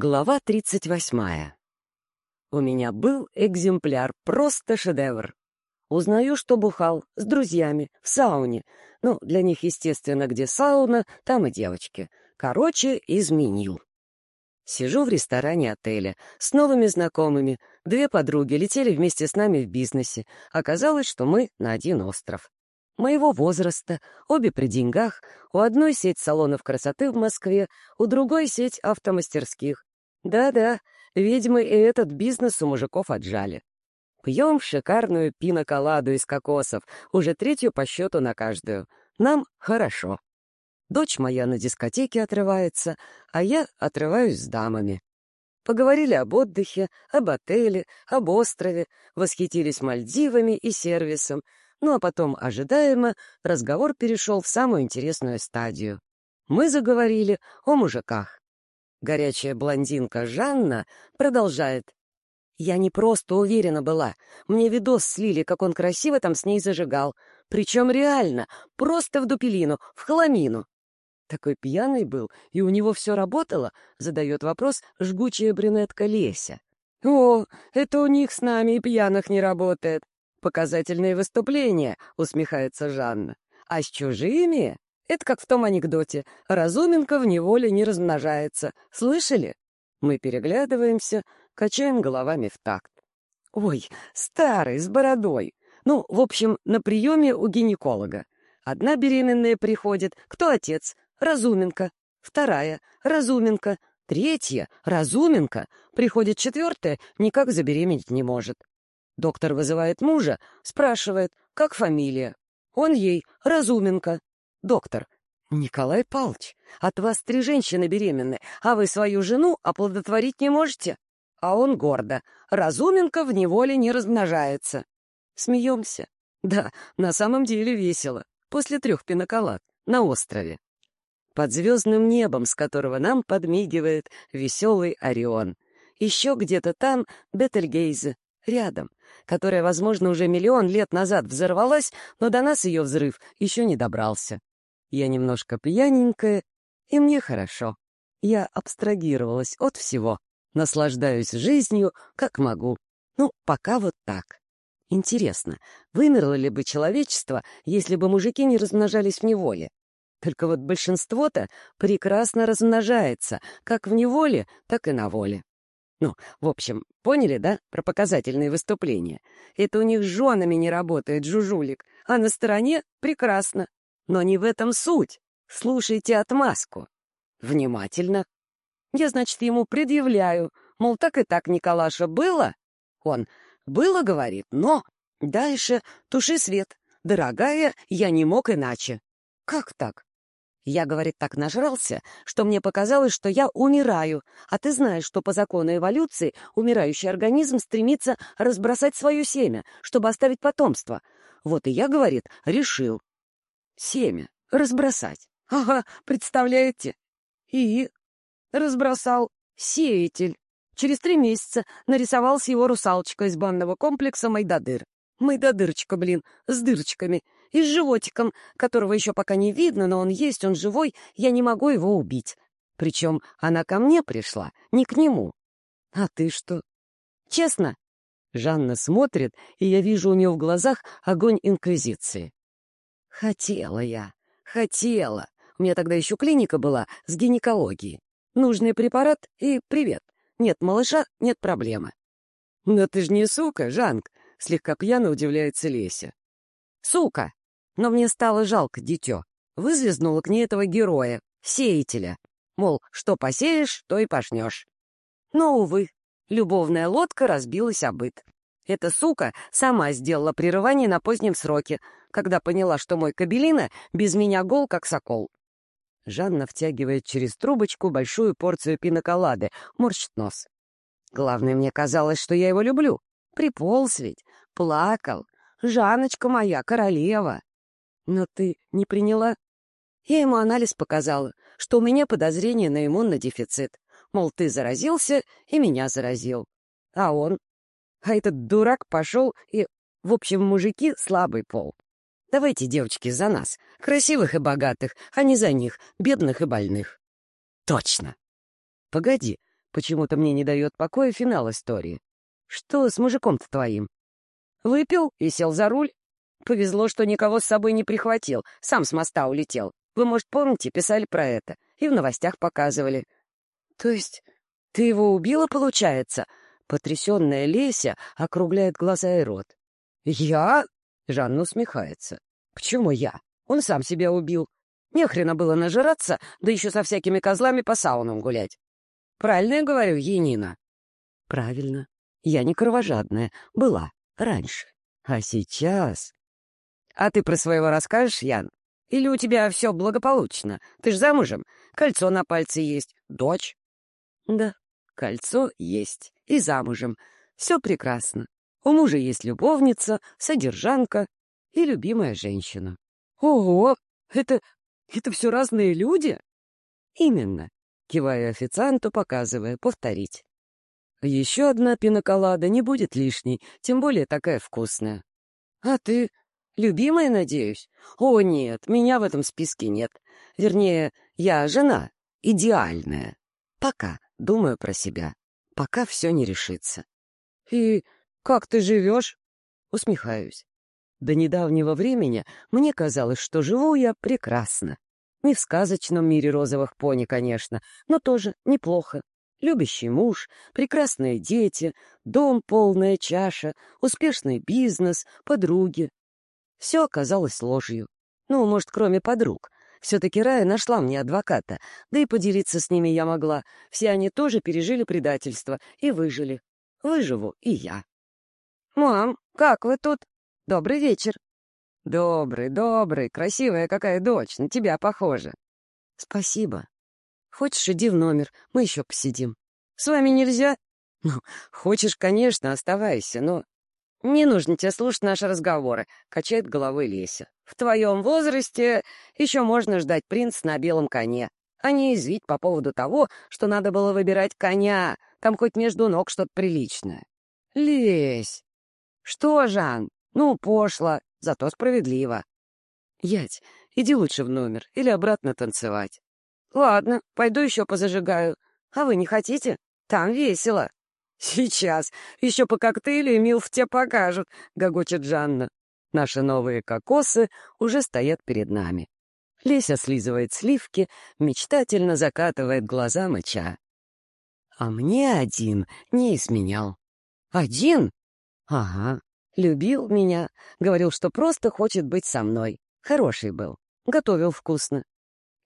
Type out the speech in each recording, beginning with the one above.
Глава 38. У меня был экземпляр, просто шедевр. Узнаю, что бухал с друзьями в сауне. Ну, для них, естественно, где сауна, там и девочки. Короче, изменил. Сижу в ресторане отеля с новыми знакомыми. Две подруги летели вместе с нами в бизнесе. Оказалось, что мы на один остров. Моего возраста, обе при деньгах, у одной сеть салонов красоты в Москве, у другой сеть автомастерских. Да-да, ведьмы и этот бизнес у мужиков отжали. Пьем шикарную пиноколаду из кокосов, уже третью по счету на каждую. Нам хорошо. Дочь моя на дискотеке отрывается, а я отрываюсь с дамами. Поговорили об отдыхе, об отеле, об острове, восхитились Мальдивами и сервисом, ну а потом, ожидаемо, разговор перешел в самую интересную стадию. Мы заговорили о мужиках. Горячая блондинка Жанна продолжает. Я не просто уверена была. Мне видос слили, как он красиво там с ней зажигал. Причем реально, просто в дупелину, в хламину. Такой пьяный был, и у него все работало, задает вопрос жгучая брюнетка Леся. «О, это у них с нами и пьяных не работает. «Показательные выступления», — усмехается Жанна. «А с чужими? Это как в том анекдоте. Разуменка в неволе не размножается. Слышали?» Мы переглядываемся, качаем головами в такт. «Ой, старый, с бородой. Ну, в общем, на приеме у гинеколога. Одна беременная приходит. Кто отец? Разуменка. Вторая — Разуменка. Третья — Разуменка. Приходит четвертая, никак забеременеть не может. Доктор вызывает мужа, спрашивает, как фамилия. Он ей Разуменко. Доктор. Николай Павлович, от вас три женщины беременны, а вы свою жену оплодотворить не можете? А он гордо. Разуменко в неволе не размножается. Смеемся. Да, на самом деле весело. После трех пиноколад. На острове. Под звездным небом, с которого нам подмигивает веселый Орион. Еще где-то там Бетельгейзе, рядом, которая, возможно, уже миллион лет назад взорвалась, но до нас ее взрыв еще не добрался. Я немножко пьяненькая, и мне хорошо. Я абстрагировалась от всего, наслаждаюсь жизнью, как могу. Ну, пока вот так. Интересно, вымерло ли бы человечество, если бы мужики не размножались в неволе? Только вот большинство-то прекрасно размножается, как в неволе, так и на воле. Ну, в общем, поняли, да, про показательные выступления? Это у них с женами не работает, жужулик, а на стороне прекрасно. Но не в этом суть. Слушайте отмазку. Внимательно. Я, значит, ему предъявляю, мол, так и так, Николаша, было? Он, было, говорит, но... Дальше туши свет. Дорогая, я не мог иначе. Как так? Я, говорит, так нажрался, что мне показалось, что я умираю, а ты знаешь, что по закону эволюции умирающий организм стремится разбросать свое семя, чтобы оставить потомство. Вот и я, говорит, решил. Семя. Разбросать. Ага, представляете? И разбросал. Сеятель. Через три месяца нарисовался его русалочка из банного комплекса Майдадыр. Майдадырочка, блин, с дырочками — и с животиком, которого еще пока не видно, но он есть, он живой, я не могу его убить. Причем она ко мне пришла, не к нему. А ты что? Честно? Жанна смотрит, и я вижу у нее в глазах огонь инквизиции. Хотела я, хотела. У меня тогда еще клиника была с гинекологией. Нужный препарат и привет. Нет малыша, нет проблемы. «Но ты ж не сука, Жанк!» — слегка пьяно удивляется Леся. «Сука! Но мне стало жалко дитё. Вызвезнула к ней этого героя, сеятеля. Мол, что посеешь, то и пошнешь. Но, увы, любовная лодка разбилась о. Эта сука сама сделала прерывание на позднем сроке, когда поняла, что мой кабелина без меня гол, как сокол. Жанна втягивает через трубочку большую порцию пиноколады, морщит нос. Главное, мне казалось, что я его люблю. Приполз ведь, плакал. Жанночка моя, королева. Но ты не приняла? Я ему анализ показала, что у меня подозрение на иммунодефицит. Мол, ты заразился и меня заразил. А он? А этот дурак пошел и... В общем, мужики — слабый пол. Давайте, девочки, за нас, красивых и богатых, а не за них, бедных и больных. Точно. Погоди, почему-то мне не дает покоя финал истории. Что с мужиком-то твоим? Выпил и сел за руль? Повезло, что никого с собой не прихватил, сам с моста улетел. Вы, может, помните, писали про это и в новостях показывали. То есть ты его убила, получается? Потрясенная Леся округляет глаза и рот. Я? Жанна усмехается. Почему я? Он сам себя убил. Нехрена было нажираться, да еще со всякими козлами по саунам гулять. Правильно я говорю, Енина? Правильно. Я не кровожадная. Была. Раньше. А сейчас... А ты про своего расскажешь, Ян? Или у тебя все благополучно? Ты ж замужем. Кольцо на пальце есть. Дочь? Да, кольцо есть. И замужем. Все прекрасно. У мужа есть любовница, содержанка и любимая женщина. Ого! Это... это все разные люди? Именно. Кивая официанту, показывая, повторить. Еще одна пиноколада не будет лишней, тем более такая вкусная. А ты любимая, надеюсь? О, нет, меня в этом списке нет. Вернее, я жена, идеальная. Пока, думаю про себя. Пока все не решится. И как ты живешь? Усмехаюсь. До недавнего времени мне казалось, что живу я прекрасно. Не в сказочном мире розовых пони, конечно, но тоже неплохо любящий муж, прекрасные дети, дом полная чаша, успешный бизнес, подруги. Все оказалось ложью. Ну, может, кроме подруг. Все-таки Рая нашла мне адвоката, да и поделиться с ними я могла. Все они тоже пережили предательство и выжили. Выживу и я. «Мам, как вы тут? Добрый вечер». «Добрый, добрый, красивая какая дочь, на тебя похожа». «Спасибо», Хочешь, иди в номер, мы еще посидим. С вами нельзя? Ну, хочешь, конечно, оставайся, но... Не нужно тебе слушать наши разговоры, — качает головой Леся. В твоем возрасте еще можно ждать принца на белом коне, а не извить по поводу того, что надо было выбирать коня, там хоть между ног что-то приличное. Лесь! Что, Жан? Ну, пошло, зато справедливо. Ять, иди лучше в номер или обратно танцевать. «Ладно, пойду еще позажигаю. А вы не хотите? Там весело». «Сейчас. Еще по коктейлю Милф тебе покажут», — гогочет Жанна. Наши новые кокосы уже стоят перед нами. Леся слизывает сливки, мечтательно закатывает глаза мыча. А мне один не изменял. «Один?» «Ага. Любил меня. Говорил, что просто хочет быть со мной. Хороший был. Готовил вкусно.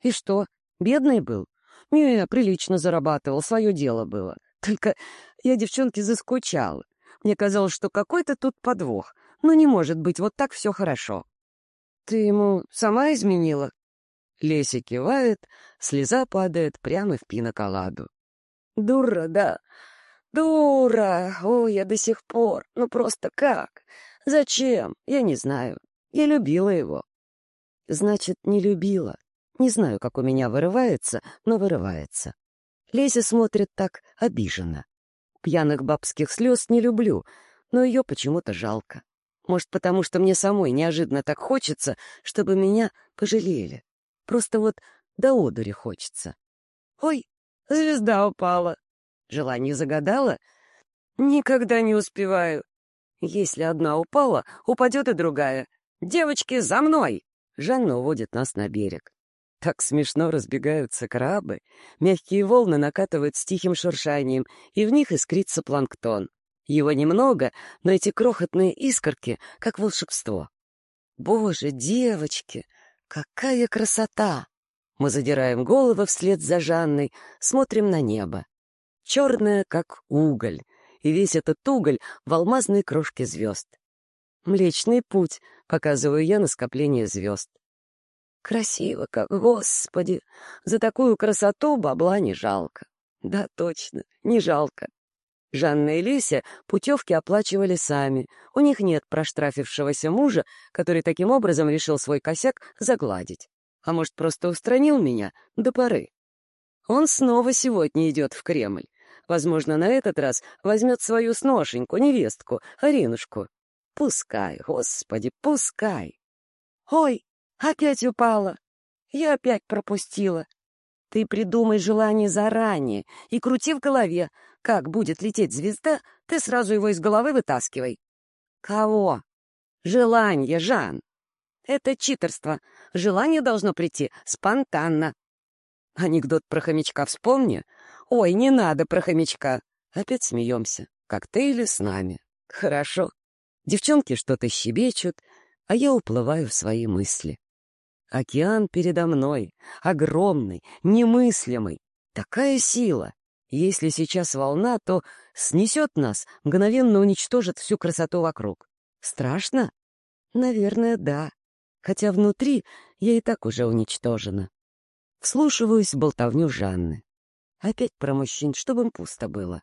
И что, Бедный был? Не, прилично зарабатывал, свое дело было. Только я девчонке заскучала. Мне казалось, что какой-то тут подвох. Но не может быть, вот так все хорошо. Ты ему сама изменила? Леся кивает, слеза падает прямо в пиноколаду. Дура, да. Дура. Ой, я до сих пор. Ну просто как? Зачем? Я не знаю. Я любила его. Значит, не любила. Не знаю, как у меня вырывается, но вырывается. Леся смотрит так обиженно. Пьяных бабских слез не люблю, но ее почему-то жалко. Может, потому что мне самой неожиданно так хочется, чтобы меня пожалели. Просто вот до одури хочется. Ой, звезда упала. Желание загадала? Никогда не успеваю. Если одна упала, упадет и другая. «Девочки, за мной!» Жанна уводит нас на берег. Так смешно разбегаются крабы. Мягкие волны накатывают с тихим шуршанием, и в них искрится планктон. Его немного, но эти крохотные искорки, как волшебство. Боже, девочки, какая красота! Мы задираем головы вслед за Жанной, смотрим на небо. Черное, как уголь, и весь этот уголь в алмазной крошке звезд. Млечный путь, показываю я на скопление звезд. Красиво как, господи! За такую красоту бабла не жалко. Да, точно, не жалко. Жанна и Леся путевки оплачивали сами. У них нет проштрафившегося мужа, который таким образом решил свой косяк загладить. А может, просто устранил меня до поры. Он снова сегодня идет в Кремль. Возможно, на этот раз возьмет свою сношеньку, невестку, Аринушку. Пускай, господи, пускай. Ой, Опять упала. Я опять пропустила. Ты придумай желание заранее и крути в голове. Как будет лететь звезда, ты сразу его из головы вытаскивай. Кого? Желание, Жан. Это читерство. Желание должно прийти спонтанно. Анекдот про хомячка вспомни. Ой, не надо про хомячка. Опять смеемся. Коктейли с нами. Хорошо. Девчонки что-то щебечут, а я уплываю в свои мысли. Океан передо мной, огромный, немыслимый. Такая сила. Если сейчас волна, то снесет нас, мгновенно уничтожит всю красоту вокруг. Страшно? Наверное, да. Хотя внутри я и так уже уничтожена. Вслушиваюсь в болтовню Жанны. Опять про мужчин, чтобы им пусто было.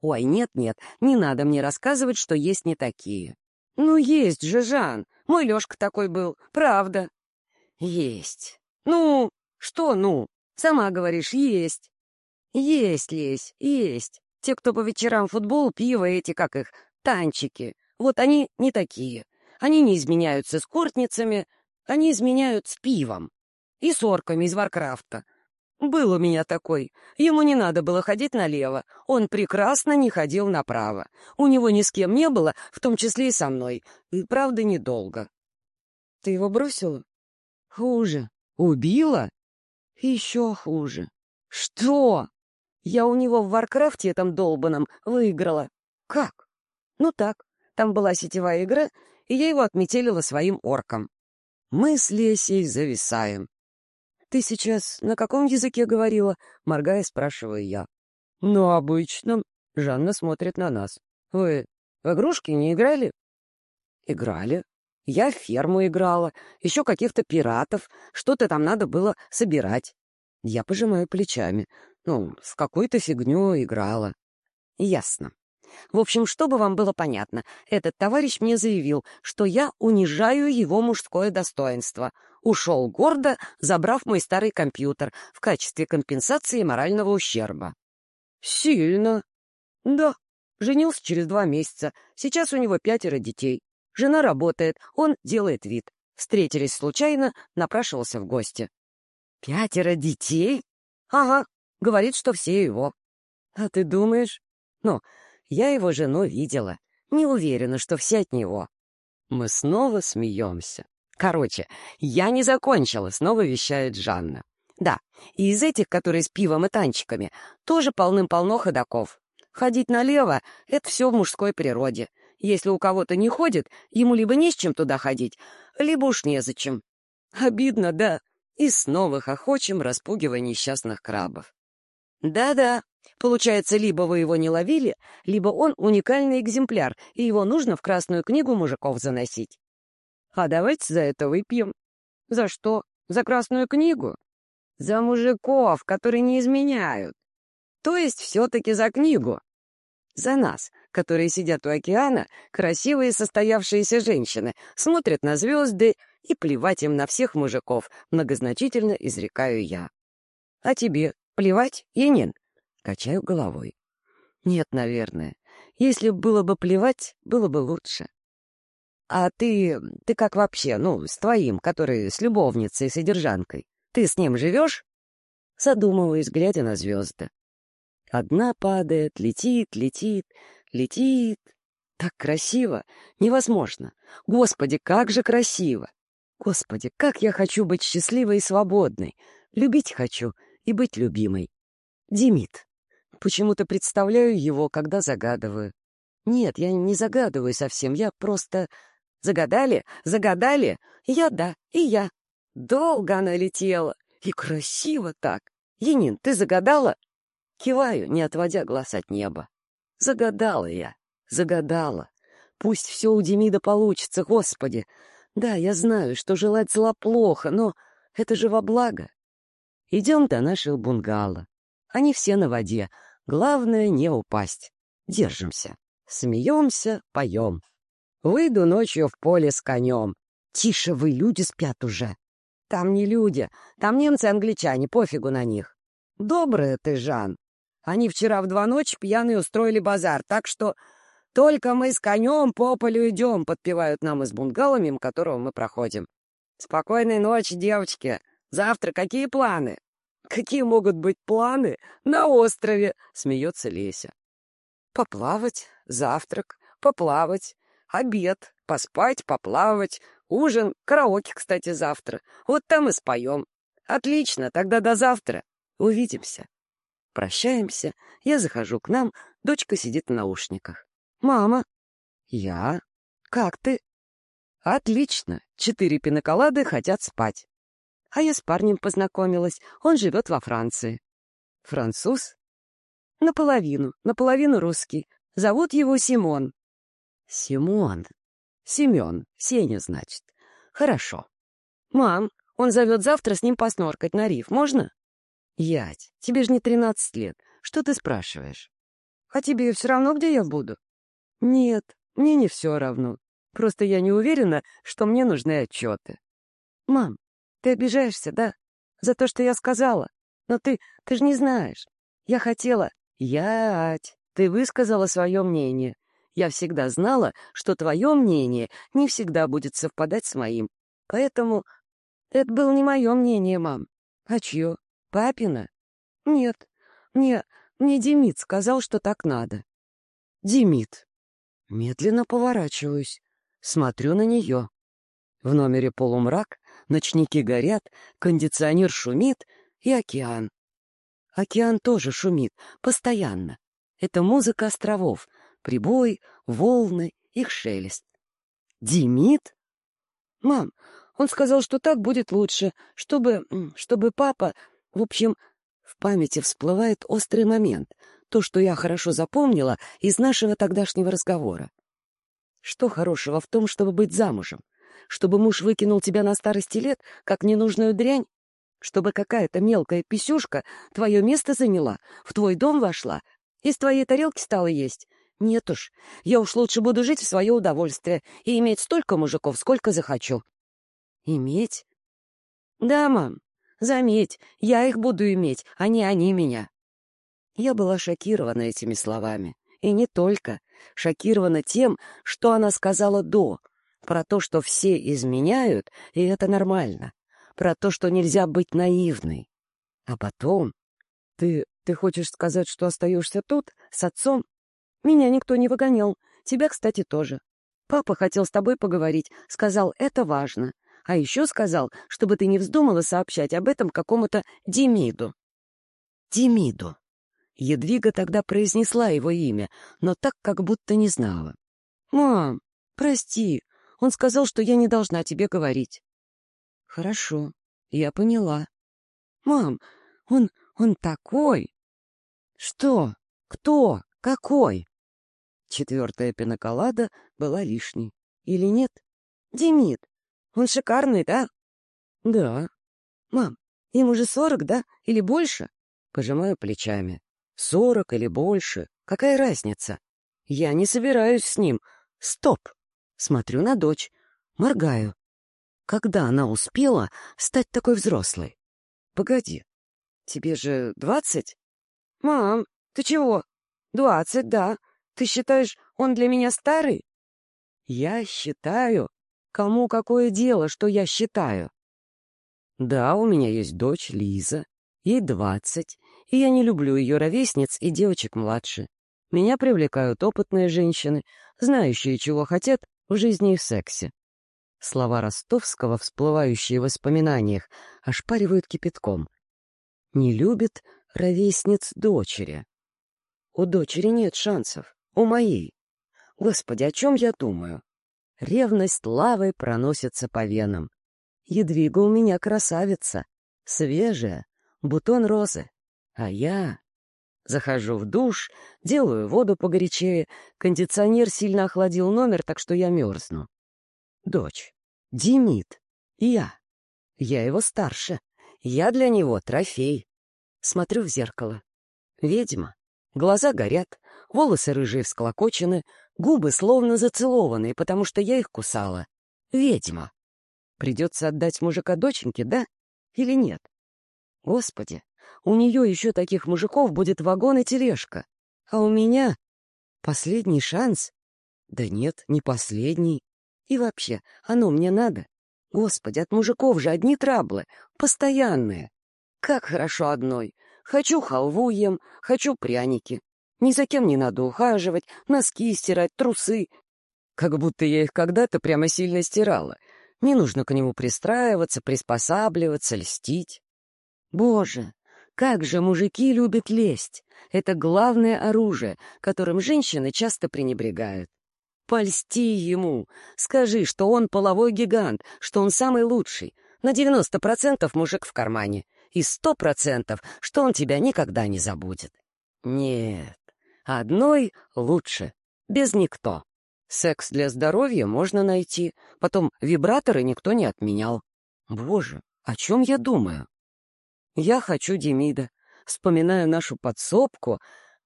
Ой, нет-нет, не надо мне рассказывать, что есть не такие. Ну, есть же, Жан. Мой Лешка такой был, правда. Есть. Ну, что ну? Сама говоришь, есть. Есть, Лесь, есть. Те, кто по вечерам футбол, пиво эти, как их, танчики. Вот они не такие. Они не изменяются с кортницами, они изменяют с пивом. И с орками из Варкрафта. Был у меня такой. Ему не надо было ходить налево. Он прекрасно не ходил направо. У него ни с кем не было, в том числе и со мной. И правда, недолго. Ты его бросила? Хуже. Убила? Еще хуже. Что? Я у него в Варкрафте этом долбаном выиграла. Как? Ну так, там была сетевая игра, и я его отметелила своим орком. Мы с Лесей зависаем. «Ты сейчас на каком языке говорила?» — моргая, спрашиваю я. «Ну, обычном». Жанна смотрит на нас. «Вы в игрушки не играли?» «Играли. Я в ферму играла, еще каких-то пиратов, что-то там надо было собирать. Я пожимаю плечами. Ну, с какой-то фигней играла. Ясно. В общем, чтобы вам было понятно, этот товарищ мне заявил, что я унижаю его мужское достоинство. Ушел гордо, забрав мой старый компьютер в качестве компенсации морального ущерба. Сильно. Да. Женился через два месяца. Сейчас у него пятеро детей. Жена работает, он делает вид. Встретились случайно, напрашивался в гости. «Пятеро детей?» «Ага», говорит, что все его. «А ты думаешь?» «Ну, я его жену видела. Не уверена, что все от него». Мы снова смеемся. Короче, я не закончила, снова вещает Жанна. Да, и из этих, которые с пивом и танчиками, тоже полным-полно ходаков. Ходить налево — это все в мужской природе. Если у кого-то не ходит, ему либо не с чем туда ходить, либо уж незачем. Обидно, да. И снова хохочем, распугивая несчастных крабов. Да-да, получается, либо вы его не ловили, либо он уникальный экземпляр, и его нужно в Красную книгу мужиков заносить. А давайте за это выпьем. За что? За Красную книгу? За мужиков, которые не изменяют. То есть все-таки за книгу. За нас, которые сидят у океана, красивые состоявшиеся женщины, смотрят на звезды и плевать им на всех мужиков, многозначительно изрекаю я. А тебе плевать, Енин? Качаю головой. Нет, наверное. Если было бы плевать, было бы лучше. А ты... ты как вообще, ну, с твоим, который с любовницей, содержанкой? Ты с ним живешь? Задумываюсь, глядя на звезды. Одна падает, летит, летит, летит. Так красиво! Невозможно! Господи, как же красиво! Господи, как я хочу быть счастливой и свободной! Любить хочу и быть любимой. Демид. Почему-то представляю его, когда загадываю. Нет, я не загадываю совсем, я просто... Загадали? Загадали? Я да, и я. Долго она летела. И красиво так. Енин, ты загадала? Киваю, не отводя глаз от неба. Загадала я, загадала. Пусть все у Демида получится, Господи. Да, я знаю, что желать зла плохо, но это же во благо. Идем до наших бунгало. Они все на воде. Главное — не упасть. Держимся. Смеемся, поем. Выйду ночью в поле с конем. Тише вы, люди спят уже. Там не люди, там немцы-англичане, пофигу на них. Добрая ты, Жан. Они вчера в два ночи пьяные устроили базар, так что только мы с конем по полю идем, подпевают нам из бунгало, мимо которого мы проходим. Спокойной ночи, девочки. Завтра какие планы? Какие могут быть планы на острове? Смеется Леся. Поплавать, завтрак, поплавать, обед, поспать, поплавать, ужин, караоке, кстати, завтра. Вот там и споем. Отлично, тогда до завтра. Увидимся. Прощаемся, я захожу к нам, дочка сидит в наушниках. «Мама!» «Я? Как ты?» «Отлично, четыре пиноколады хотят спать». А я с парнем познакомилась, он живет во Франции. «Француз?» «Наполовину, наполовину русский. Зовут его Симон». «Симон. Семен. Сеня, значит. Хорошо. Мам, он зовет завтра с ним посноркать на риф. Можно?» «Ять, тебе же не тринадцать лет. Что ты спрашиваешь?» «А тебе все равно, где я буду?» «Нет, мне не все равно. Просто я не уверена, что мне нужны отчеты». «Мам, ты обижаешься, да? За то, что я сказала? Но ты, ты же не знаешь. Я хотела...» «Ять, ты высказала свое мнение. Я всегда знала, что твое мнение не всегда будет совпадать с моим. Поэтому это было не мое мнение, мам. А чье? Папина? Нет, мне, мне Демид сказал, что так надо. Демид. Медленно поворачиваюсь, смотрю на нее. В номере полумрак, ночники горят, кондиционер шумит и океан. Океан тоже шумит, постоянно. Это музыка островов, прибой, волны, их шелест. Демид? Мам, он сказал, что так будет лучше, чтобы... чтобы папа... В общем, в памяти всплывает острый момент, то, что я хорошо запомнила из нашего тогдашнего разговора. Что хорошего в том, чтобы быть замужем? Чтобы муж выкинул тебя на старости лет, как ненужную дрянь? Чтобы какая-то мелкая писюшка твое место заняла, в твой дом вошла, из твоей тарелки стала есть? Нет уж, я уж лучше буду жить в свое удовольствие и иметь столько мужиков, сколько захочу. Иметь? Да, мам, заметь, я их буду иметь, а не они меня. Я была шокирована этими словами. И не только. Шокирована тем, что она сказала до. Про то, что все изменяют, и это нормально. Про то, что нельзя быть наивной. А потом... Ты, ты хочешь сказать, что остаешься тут, с отцом? Меня никто не выгонял. Тебя, кстати, тоже. Папа хотел с тобой поговорить. Сказал, это важно. А еще сказал, чтобы ты не вздумала сообщать об этом какому-то Демиду. Демиду. Едвига тогда произнесла его имя, но так, как будто не знала. «Мам, прости, он сказал, что я не должна тебе говорить». «Хорошо, я поняла». «Мам, он... он такой...» «Что? Кто? Какой?» Четвертая пиноколада была лишней. Или нет? «Демид, он шикарный, да?» «Да». «Мам, ему же сорок, да? Или больше?» Пожимаю плечами. Сорок или больше. Какая разница? Я не собираюсь с ним. Стоп! Смотрю на дочь. Моргаю. Когда она успела стать такой взрослой? Погоди. Тебе же двадцать? Мам, ты чего? Двадцать, да. Ты считаешь, он для меня старый? Я считаю. Кому какое дело, что я считаю? Да, у меня есть дочь Лиза. Ей двадцать и я не люблю ее ровесниц и девочек младше. Меня привлекают опытные женщины, знающие, чего хотят в жизни и в сексе. Слова Ростовского, всплывающие в воспоминаниях, ошпаривают кипятком. Не любит ровесниц дочери. У дочери нет шансов, у моей. Господи, о чем я думаю? Ревность лавой проносится по венам. Едвига у меня красавица, свежая, бутон розы. А я захожу в душ, делаю воду погорячее, кондиционер сильно охладил номер, так что я мерзну. Дочь. Демид. Я. Я его старше. Я для него трофей. Смотрю в зеркало. Ведьма. Глаза горят, волосы рыжие всклокочены, губы словно зацелованные, потому что я их кусала. Ведьма. Придется отдать мужика доченьке, да? Или нет? Господи, у нее еще таких мужиков будет вагон и тележка. А у меня последний шанс? Да нет, не последний. И вообще, оно мне надо. Господи, от мужиков же одни траблы, постоянные. как хорошо одной. Хочу халву ем, хочу пряники. Ни за кем не надо ухаживать, носки стирать, трусы. Как будто я их когда-то прямо сильно стирала. Не нужно к нему пристраиваться, приспосабливаться, льстить. Боже, как же мужики любят лесть! Это главное оружие, которым женщины часто пренебрегают. Польсти ему, скажи, что он половой гигант, что он самый лучший. На 90% мужик в кармане. И 100%, что он тебя никогда не забудет. Нет, одной лучше, без никто. Секс для здоровья можно найти, потом вибраторы никто не отменял. Боже, о чем я думаю? Я хочу Демида. Вспоминаю нашу подсобку.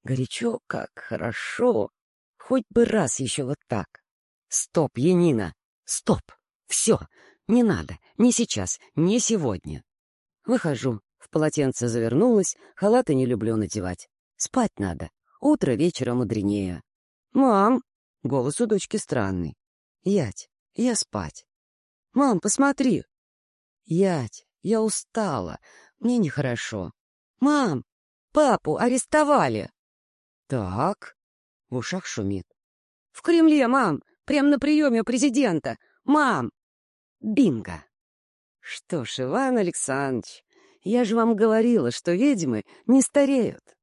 Горячо, как хорошо. Хоть бы раз еще вот так. Стоп, Янина, стоп. Все, не надо, не сейчас, не сегодня. Выхожу, в полотенце завернулась, халаты не люблю надевать. Спать надо, утро вечера мудренее. «Мам!» — голос у дочки странный. «Ять, я спать». «Мам, посмотри!» «Ять, я устала, мне нехорошо. «Мам, папу арестовали!» «Так?» — в ушах шумит. «В Кремле, мам! Прямо на приеме президента! Мам!» «Бинго!» «Что ж, Иван Александрович, я же вам говорила, что ведьмы не стареют!»